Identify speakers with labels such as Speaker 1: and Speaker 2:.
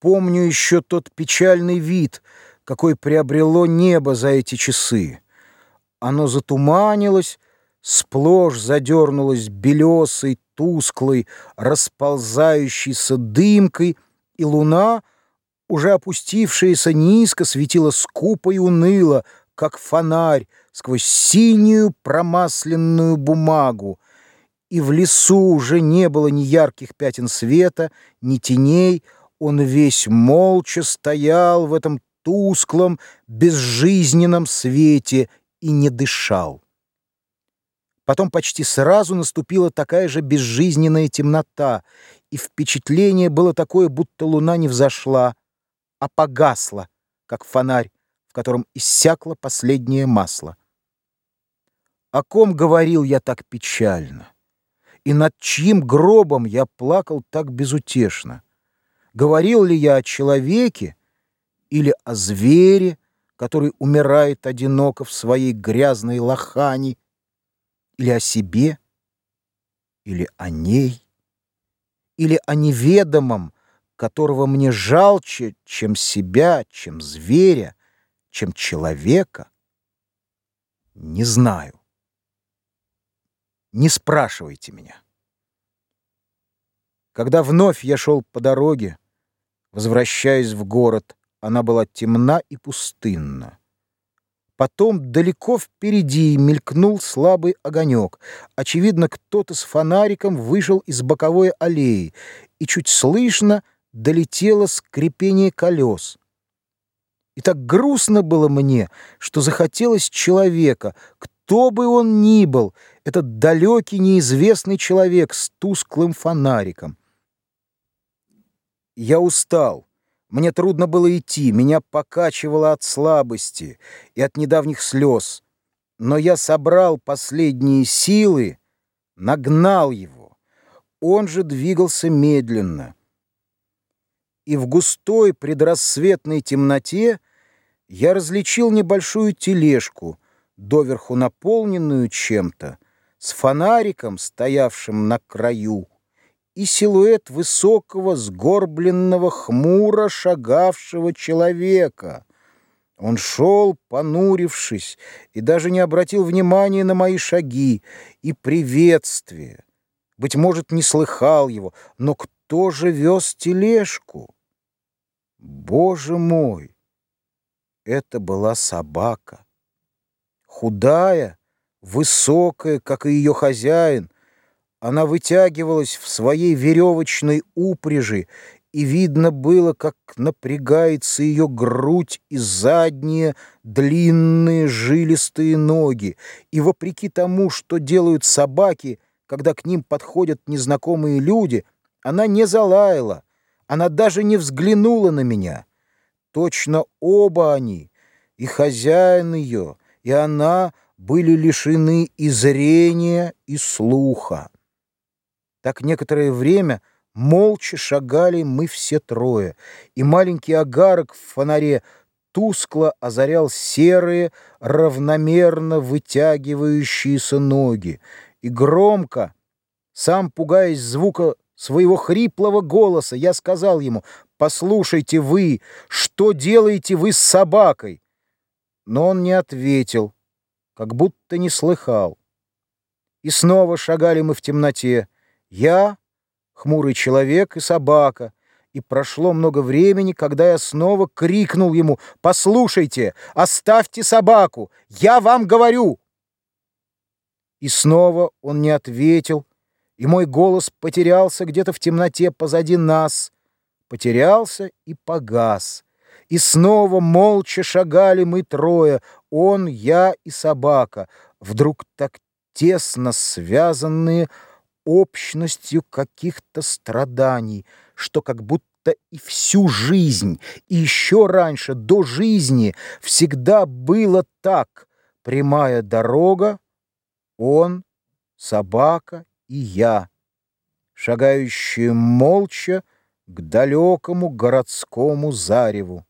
Speaker 1: Помню еще тот печальный вид, какой приобрело небо за эти часы. Оно затуманилось, сплошь задернулось белесой, тусклой, расползающейся дымкой, и луна, уже опустившаяся низко, светила скупо и уныло, как фонарь, сквозь синюю промасленную бумагу, и в лесу уже не было ни ярких пятен света, ни теней, он весь молча стоял в этом тусклом, безжизненном свете и не дышал. Потом почти сразу наступила такая же безжизненная темнота, и впечатление было такое, будто луна не взошла, а погасла, как фонарь, в котором иссякло последнее масло. О ком говорил я так печально? И над чьим гробом я плакал так безутешно? Говорил ли я о человеке или о звере, который умирает одиноко в своей грязной лохани, или о себе, или о ней, или о неведомом, которого мне жалче, чем себя, чем зверя, чем человека? Не знаю. Не спрашивайте меня. Когда вновь я шел по дороге, Возвращаясь в город, она была темна и пустынна. Потом далеко впереди мелькнул слабый огонек. Очевидно, кто-то с фонариком вышел из боковой аллеи, и чуть слышно долетело скрипение колес. И так грустно было мне, что захотелось человека, кто бы он ни был, этот далекий неизвестный человек с тусклым фонариком. Я устал. Мне трудно было идти, меня покачивало от слабости и от недавних слез. Но я собрал последние силы, нагнал его. Он же двигался медленно. И в густой предрассветной темноте я различил небольшую тележку, доверху наполненную чем-то, с фонариком, стоявшим на краю, и силуэт высокого, сгорбленного, хмуро шагавшего человека. Он шел, понурившись, и даже не обратил внимания на мои шаги и приветствие. Быть может, не слыхал его, но кто же вез тележку? Боже мой! Это была собака. Худая, высокая, как и ее хозяин, она вытягивалась в своей веревочной упряжи, и видно было, как напрягается ее грудь и задние длинные жилистые ноги. И вопреки тому, что делают собаки, когда к ним подходят незнакомые люди, она не залаяла, она даже не взглянула на меня. Точно оба они, и хозяин ее, и она, были лишены и зрения, и слуха. Так некоторое время молча шагали мы все трое, и маленький огарок в фонаре тускло озарял серые, равномерно вытягивающиеся ноги, и громко, сам пугаясь звука своего хриплого голоса, я сказал ему, «Послушайте вы, что делаете вы с собакой?» Но он не ответил, как будто не слыхал. И снова шагали мы в темноте, я, хмурый человек и собака, и прошло много времени, когда я снова крикнул ему «Послушайте, оставьте собаку! Я вам говорю!» И снова он не ответил, и мой голос потерялся где-то в темноте позади нас, потерялся и погас. И снова молча шагали мы трое, он, я и собака, вдруг так тесно связанные, общностью каких-то страданий, что как будто и всю жизнь, и еще раньше, до жизни, всегда было так. Прямая дорога, он, собака и я, шагающие молча к далекому городскому зареву.